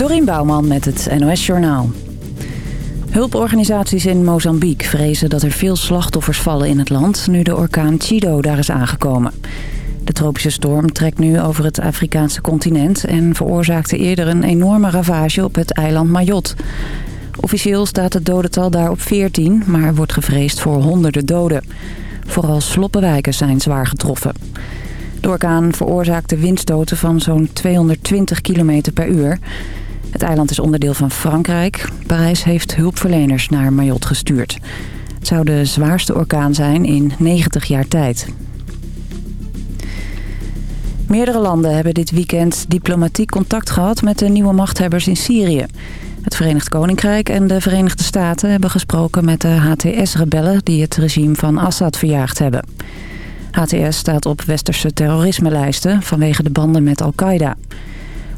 Dorien Bouwman met het NOS Journaal. Hulporganisaties in Mozambique vrezen dat er veel slachtoffers vallen in het land... nu de orkaan Chido daar is aangekomen. De tropische storm trekt nu over het Afrikaanse continent... en veroorzaakte eerder een enorme ravage op het eiland Mayotte. Officieel staat het dodental daar op 14, maar wordt gevreesd voor honderden doden. Vooral sloppenwijken zijn zwaar getroffen. De orkaan veroorzaakte windstoten van zo'n 220 km per uur. Het eiland is onderdeel van Frankrijk. Parijs heeft hulpverleners naar Mayotte gestuurd. Het zou de zwaarste orkaan zijn in 90 jaar tijd. Meerdere landen hebben dit weekend diplomatiek contact gehad met de nieuwe machthebbers in Syrië. Het Verenigd Koninkrijk en de Verenigde Staten hebben gesproken met de HTS-rebellen die het regime van Assad verjaagd hebben. HTS staat op westerse terrorisme-lijsten vanwege de banden met Al-Qaeda.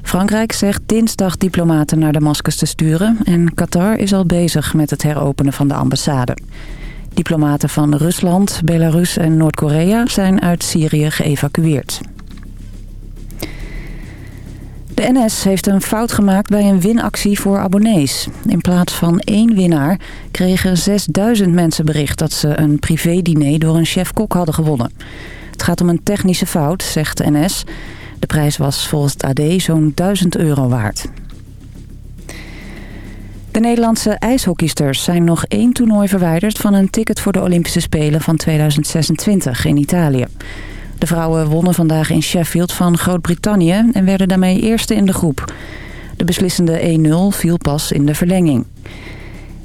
Frankrijk zegt dinsdag diplomaten naar Damascus te sturen... en Qatar is al bezig met het heropenen van de ambassade. Diplomaten van Rusland, Belarus en Noord-Korea zijn uit Syrië geëvacueerd. De NS heeft een fout gemaakt bij een winactie voor abonnees. In plaats van één winnaar kregen 6000 mensen bericht... dat ze een privédiner door een chef-kok hadden gewonnen. Het gaat om een technische fout, zegt de NS. De prijs was volgens het AD zo'n 1000 euro waard. De Nederlandse ijshockeysters zijn nog één toernooi verwijderd... van een ticket voor de Olympische Spelen van 2026 in Italië. De vrouwen wonnen vandaag in Sheffield van Groot-Brittannië... en werden daarmee eerste in de groep. De beslissende 1-0 viel pas in de verlenging.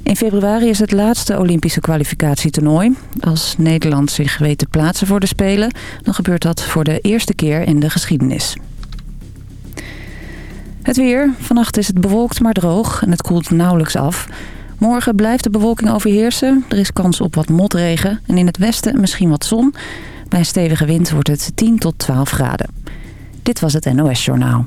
In februari is het laatste Olympische kwalificatietoernooi. Als Nederland zich weet te plaatsen voor de Spelen... dan gebeurt dat voor de eerste keer in de geschiedenis. Het weer. Vannacht is het bewolkt maar droog en het koelt nauwelijks af. Morgen blijft de bewolking overheersen. Er is kans op wat motregen en in het westen misschien wat zon... Bij een stevige wind wordt het 10 tot 12 graden. Dit was het NOS Journaal.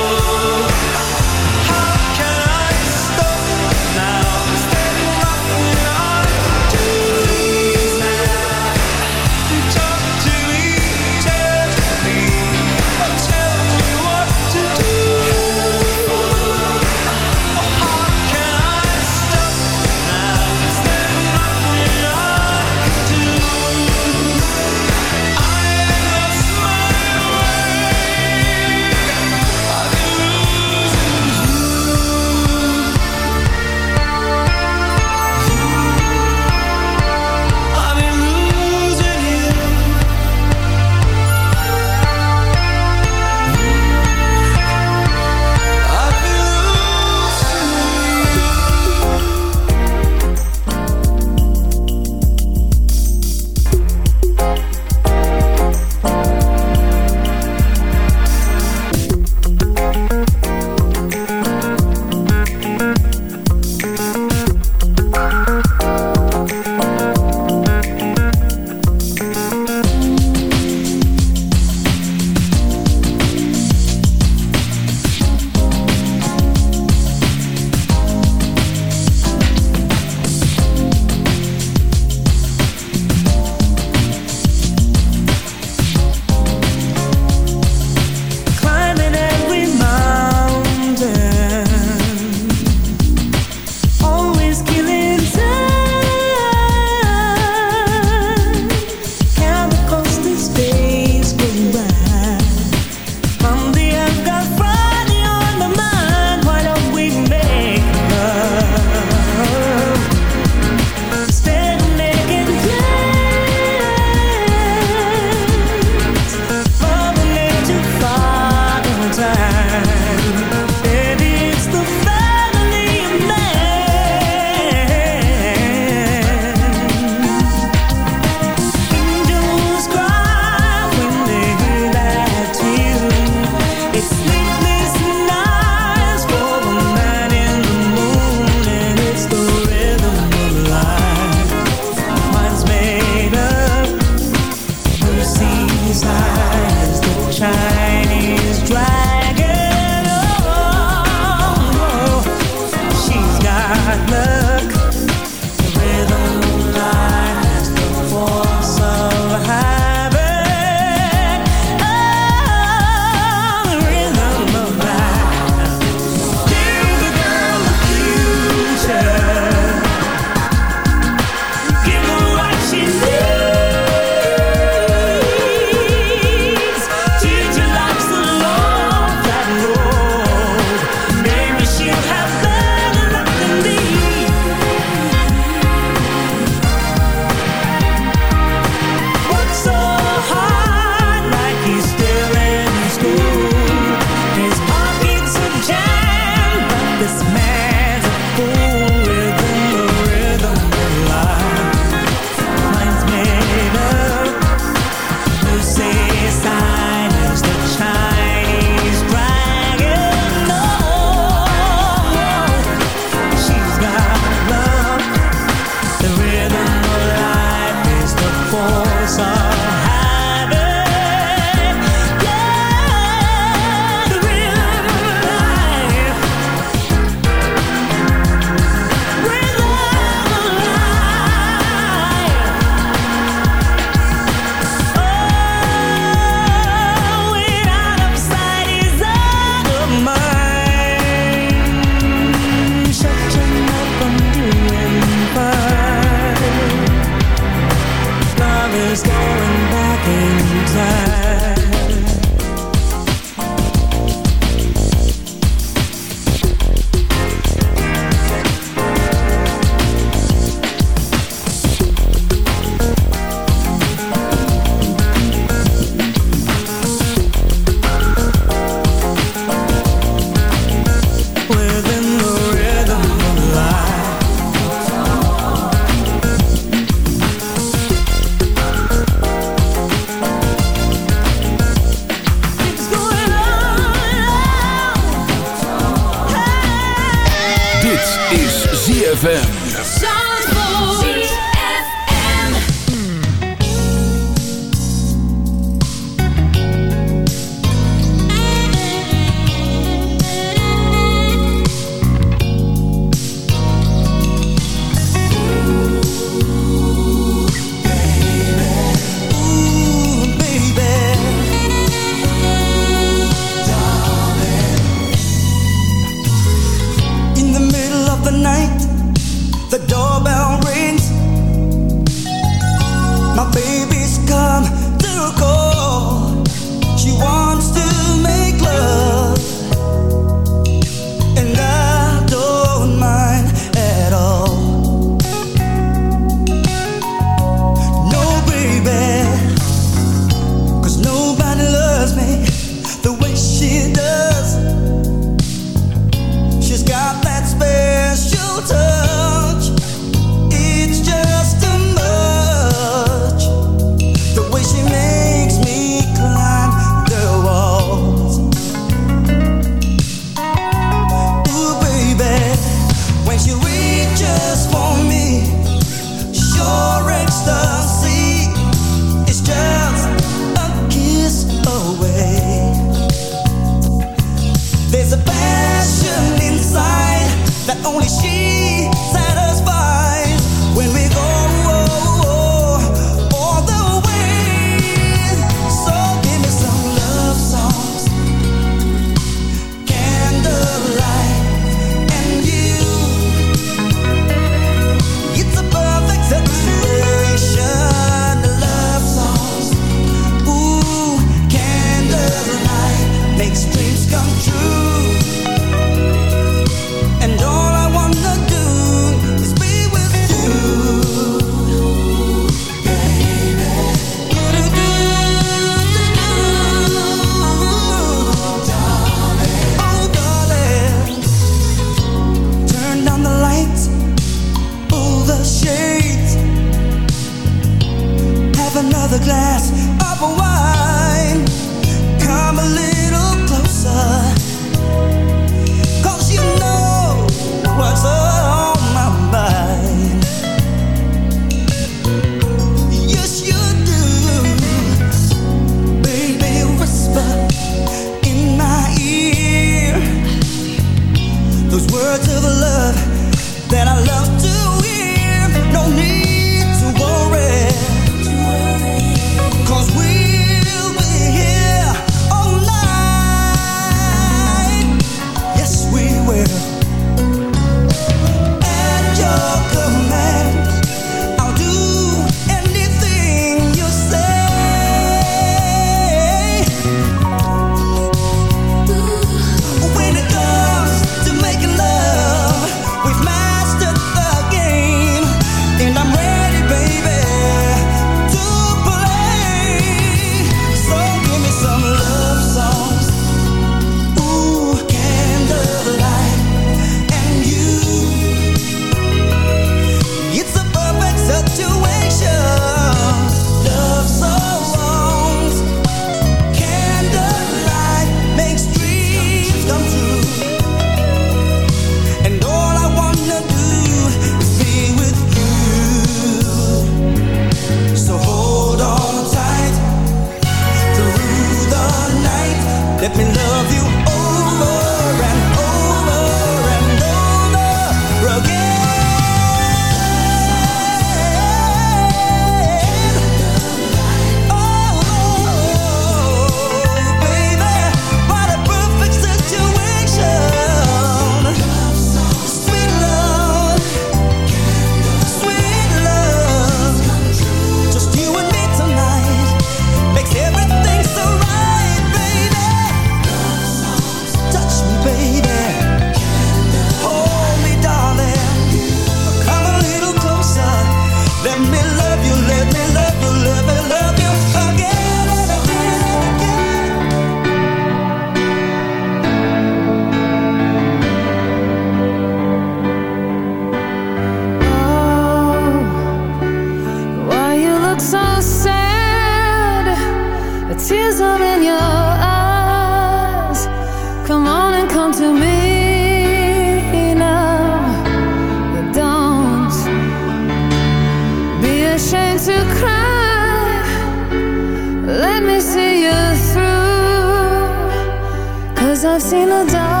love's in the dark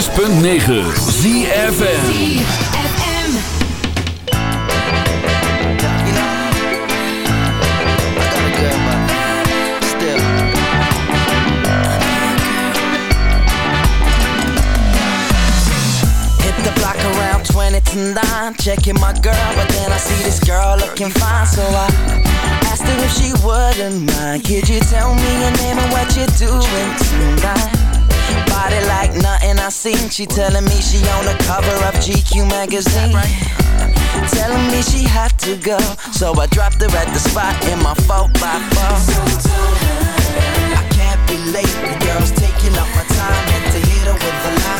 106.9 ZFN Nine, checking my girl, but then I see this girl looking fine, so I asked her if she wouldn't mind. Could you tell me your name and what you're doing tonight? Body like nothing I seen. She telling me she on the cover of GQ magazine. Telling me she had to go, so I dropped her at the spot in my 4 by 4 I can't be late, the girl's taking up my time. Had to hit her with a line.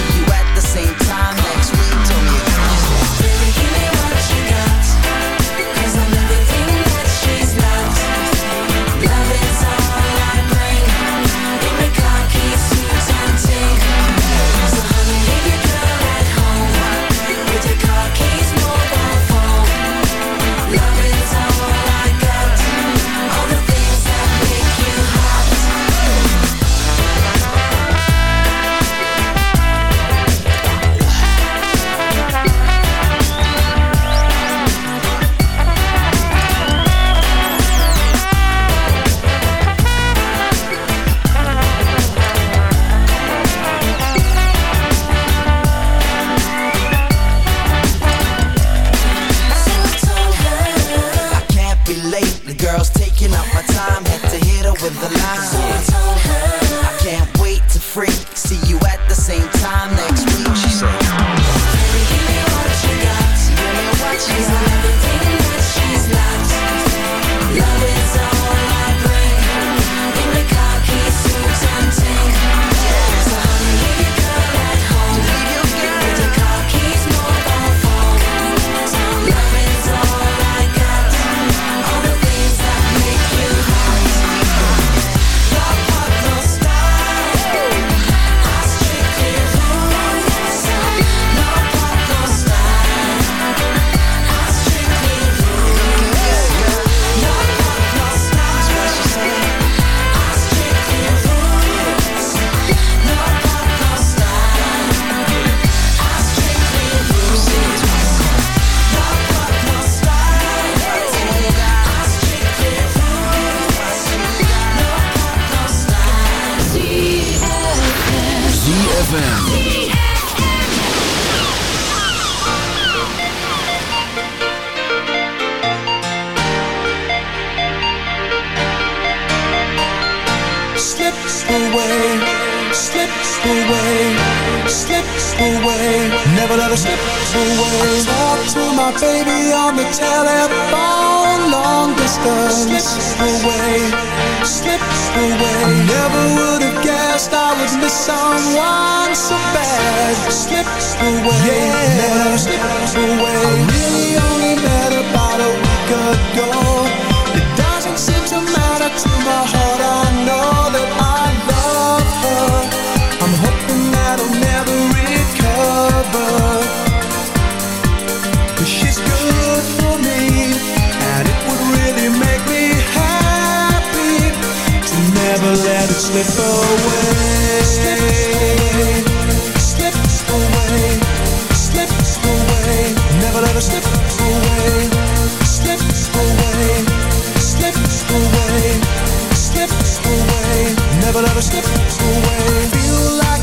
distance away, slip away. I never would have guessed I would miss someone so bad. Slip away, yeah. never slip away. I really only met about a week ago. slip away. Slip away. Slip away. Never let her slip away. Slip away. Slip away. Slip away. Never let her slip away. Feel like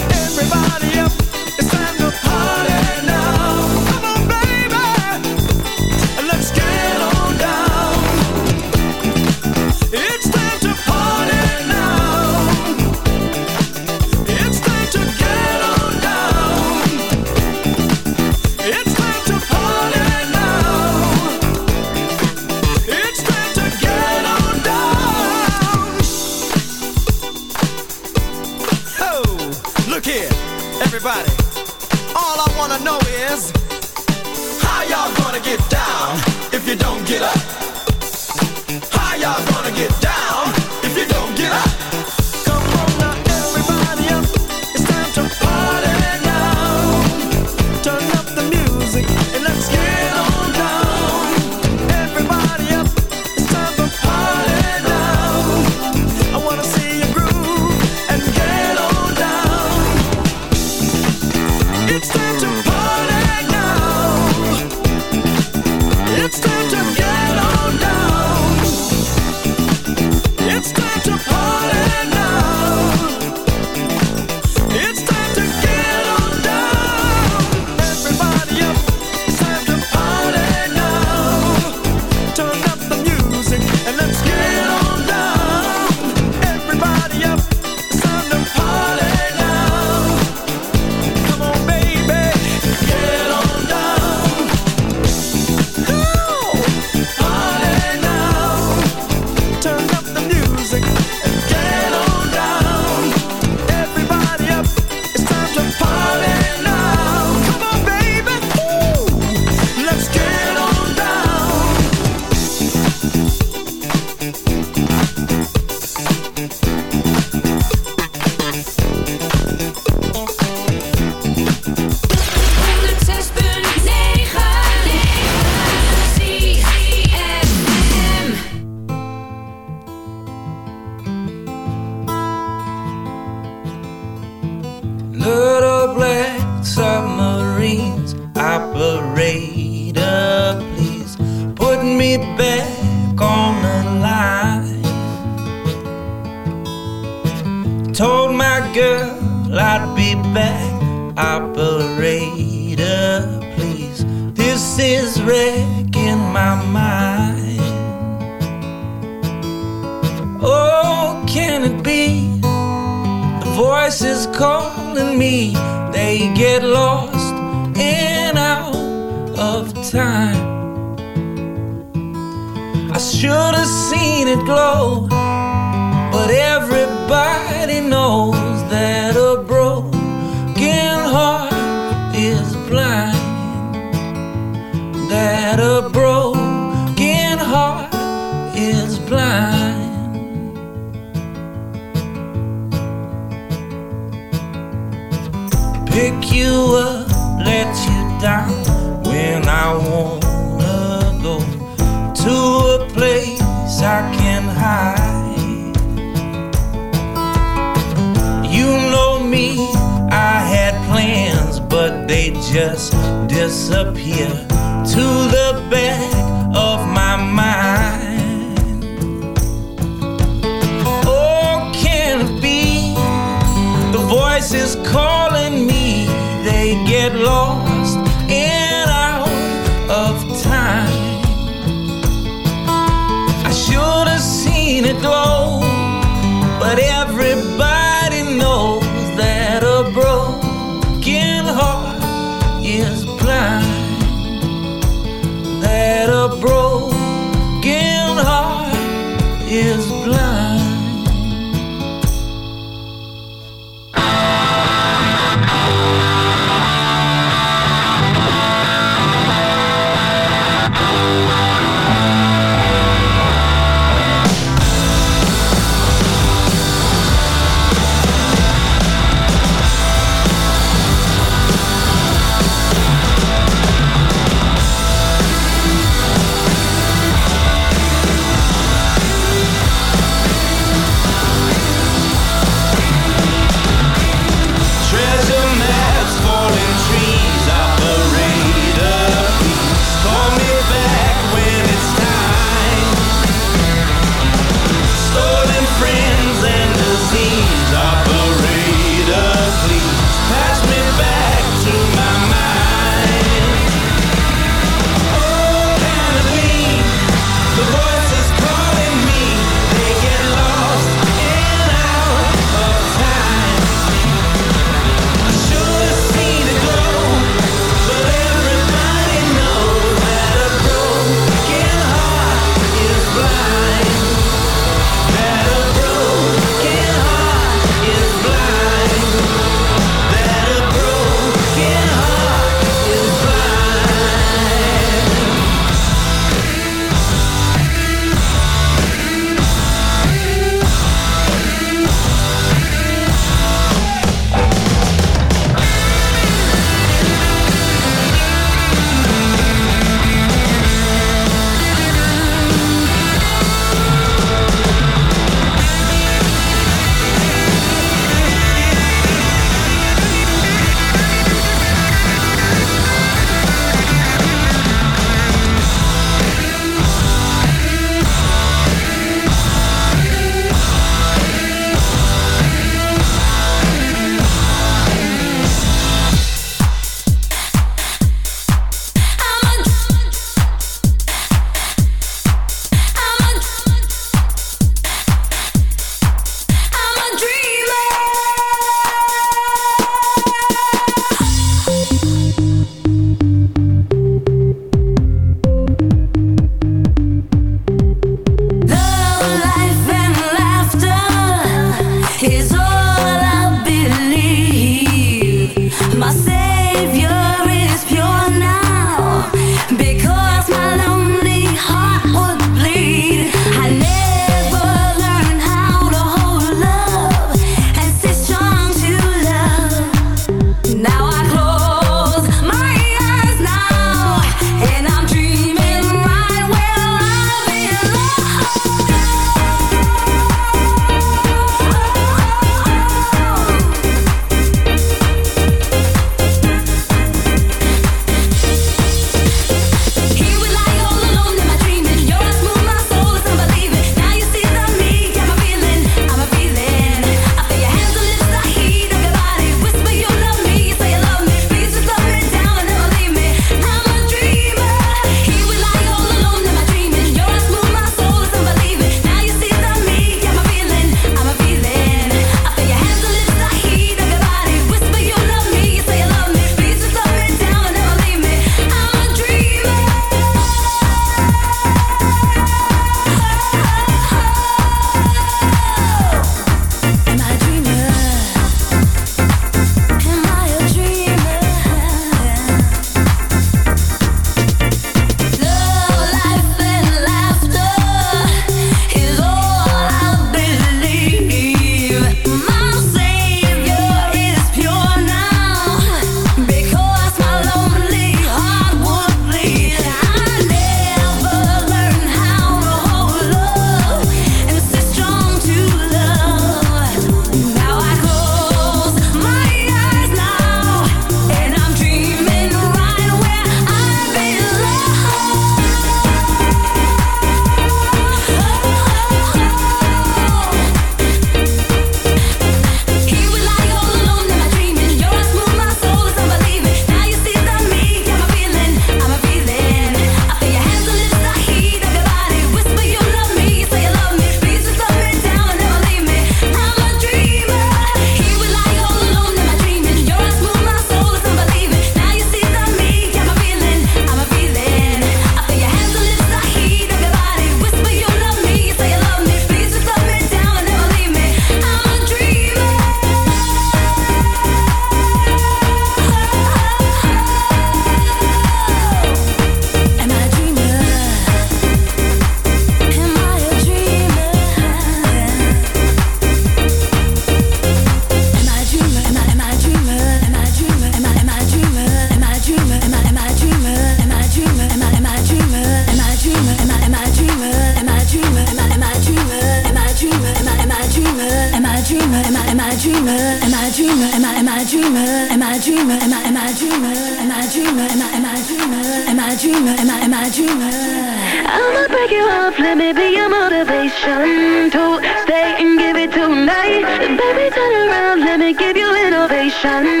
Shiny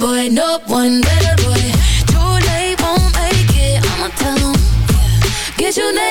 boy, no one better boy. Too late, won't make it. I'ma tell him. Get your name.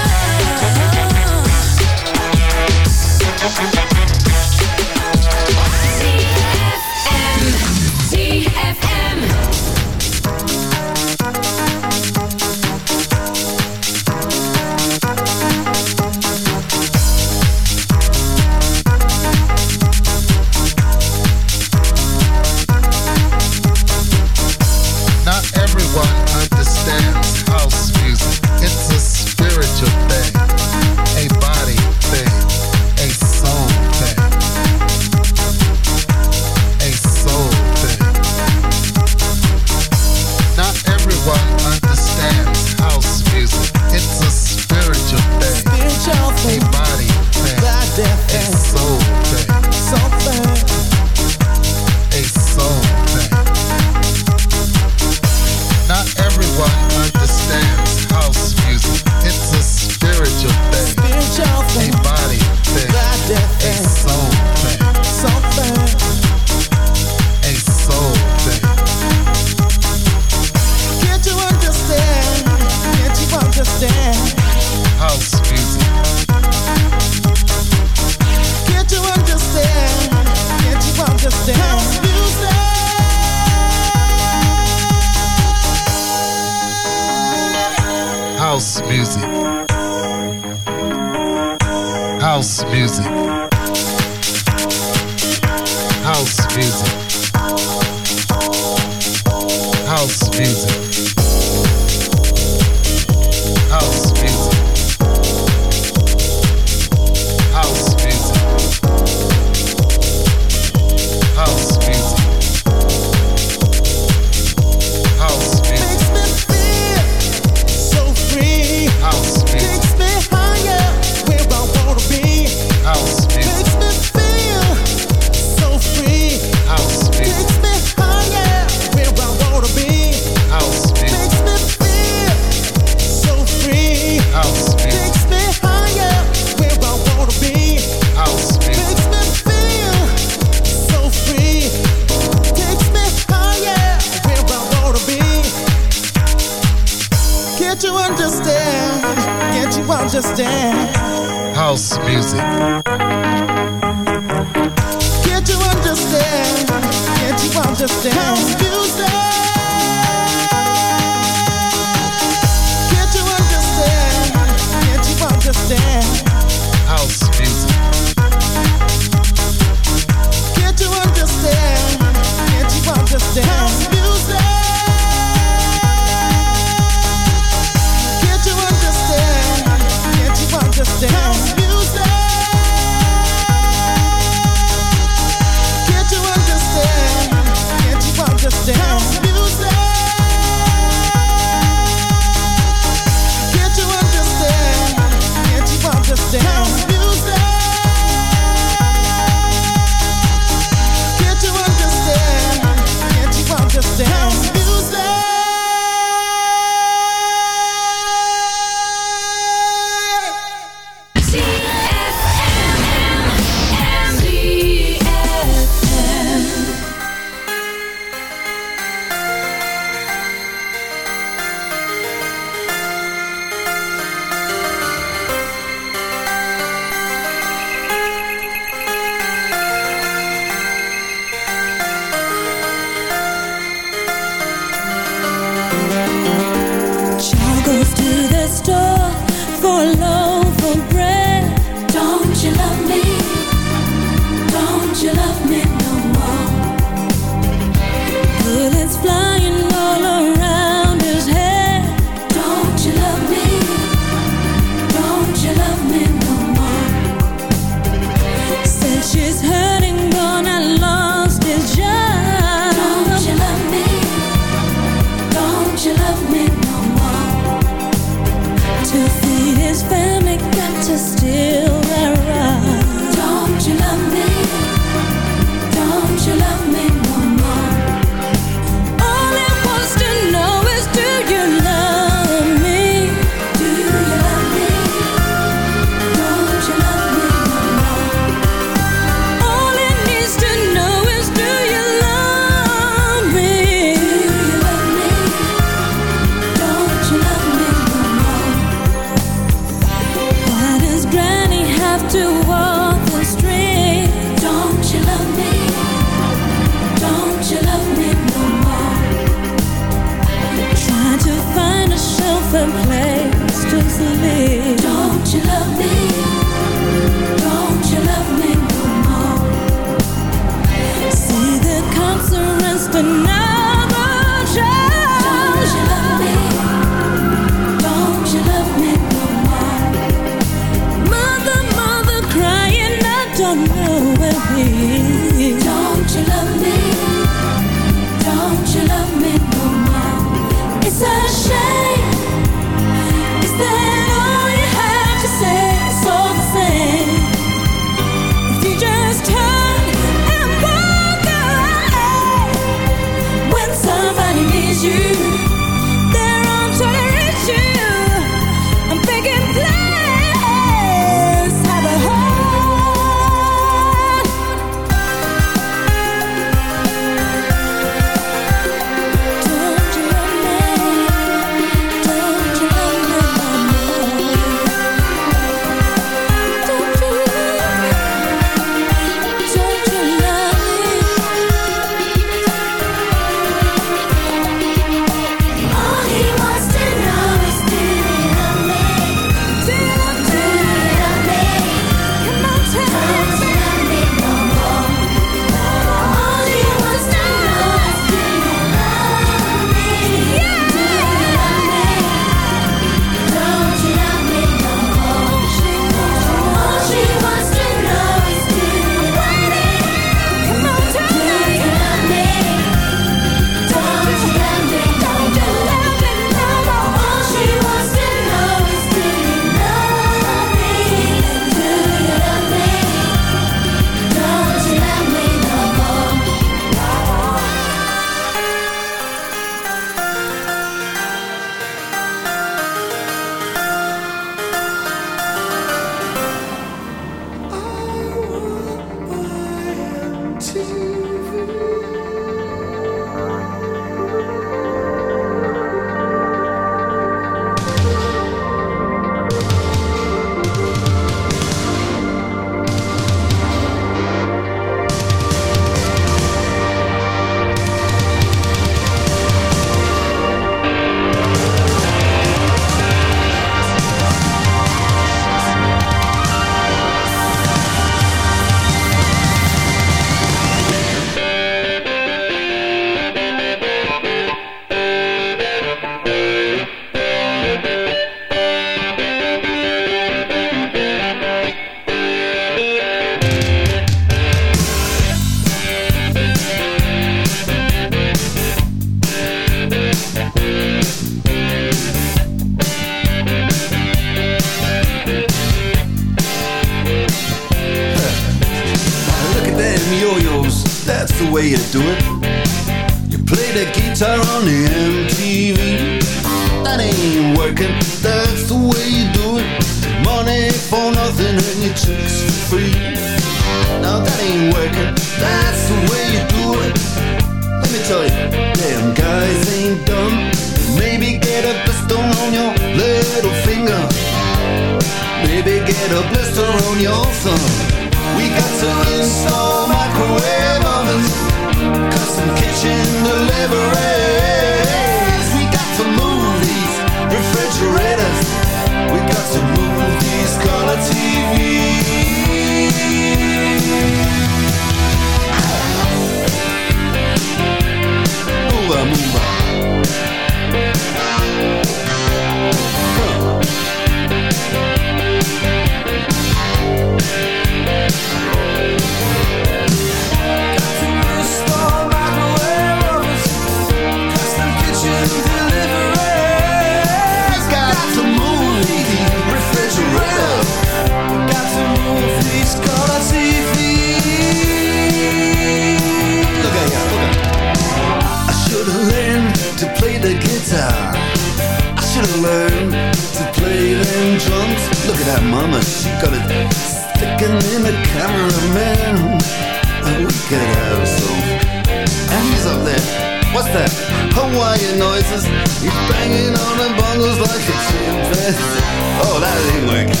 Hawaiian noises. He's banging on the bongos like a chimpanzee. Oh, that ain't working.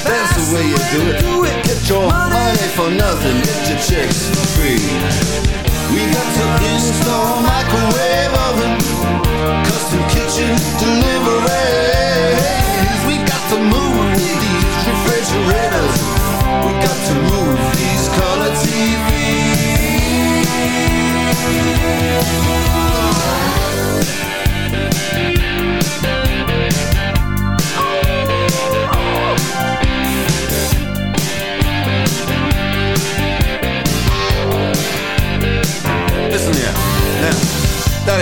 That's the way you do it. Get your money for nothing. Get your chicks for free. We got to install microwave oven, custom kitchen deliveries. We got to move these refrigerators. We got to move these color Listen